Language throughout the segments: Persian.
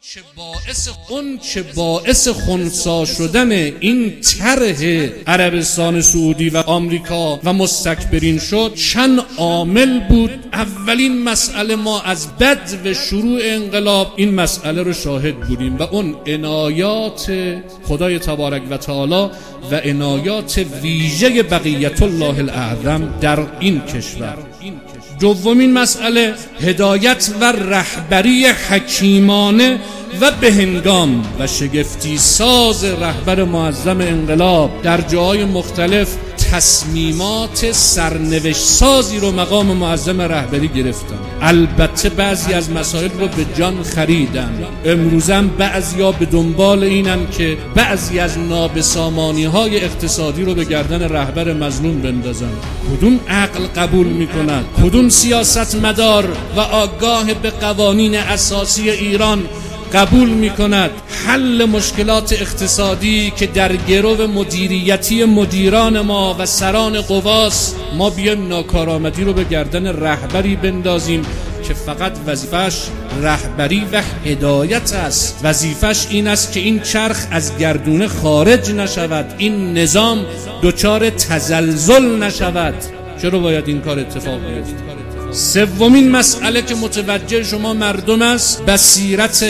چه باعث اون چه باعث خونسا شدن این طرح عربستان سعودی و آمریکا و مستکبرین شد چند عامل بود. اولین مسئله ما از بد و شروع انقلاب این مسئله رو شاهد بودیم و اون عنایات خدای تبارک و تعالی و عنایات ویژه بقیت الله الاعظم در این کشور. دومین مسئله هدایت و رهبری حکیمانه و به هنگام و شگفتی ساز رهبر معظم انقلاب در جاهای مختلف تصمیمات سرنوشت سازی رو مقام معظم رهبری گرفتن البته بعضی از مسائل رو به جان خریدن امروزم بعضیا به دنبال اینن که بعضی از نابسامانی های اقتصادی رو به گردن رهبر مظلوم بندازن. کدوم عقل قبول می‌کند؟ کدوم سیاست مدار و آگاه به قوانین اساسی ایران قبول می کند حل مشکلات اقتصادی که در گرو مدیریتی مدیران ما و سران قواس ما بیایم ناکارآمدی رو به گردن رهبری بندازیم که فقط وظیفش رهبری و هدایت است. وظیفش این است که این چرخ از گردونه خارج نشود. این نظام دچار تزلزل نشود. چرا باید این کار اتفاق بیفته؟ سومین مسئله که متوجه شما مردم است بصیرت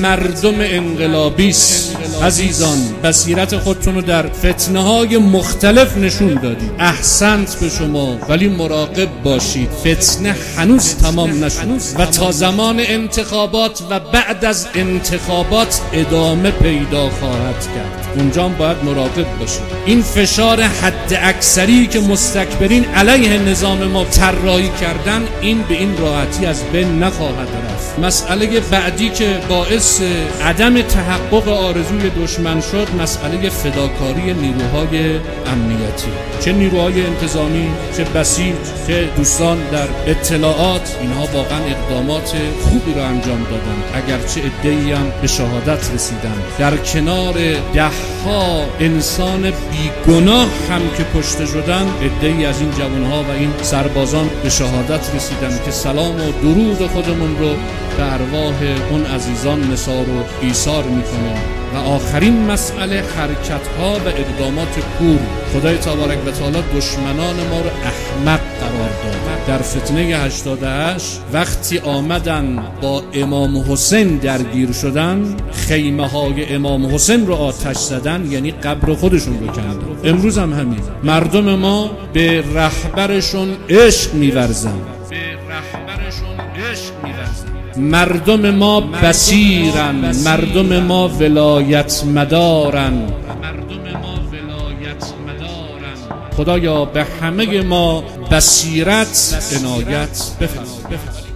مردم انقلابی است. عزیزان بصیرت خودتون رو در فتنه های مختلف نشون دادید. احسنت به شما ولی مراقب باشید. فتنه هنوز تمام نشد و تا زمان انتخابات و بعد از انتخابات ادامه پیدا خواهد کرد. اونجا باید مراقب باشید. این فشار حد اکثری که مستکبرین علیه نظام ما طراحی کردن این به این راحتی از بین نخواهد رفت. مسئله بعدی که باعث عدم تحقق آرزوی دشمن شد مسئله فداکاری نیروهای امنیتی. چه نیروهای انتظامی چه بسیج چه دوستان در اطلاعات اینها واقعا اقدامات خوبی را انجام دادند. اگرچه ادعی هم به شهادت رسیدن در کنار ده ها انسان بیگناه هم که کشته شدن ادعی از این جوانها و این سربازان به شهادت رسیدن که سلام و درود خودمون رو به ارواح اون عزیزان نثار و ایثار می‌کنیم. و آخرین مسئله حرکت ها و اقدامات کور. خدای تبارک و تعالی دشمنان ما رو احمق قرار داد. در فتنه 88 وقتی آمدن با امام حسین درگیر شدن خیمه های امام حسین رو آتش زدن یعنی قبر خودشون رو کندن امروز هم همین. مردم ما به رهبرشون عشق میورزن. مردم ما بسیرن مردم ما ولایت مدارن. خدایا به همه ما بصیرت عنایت بفرما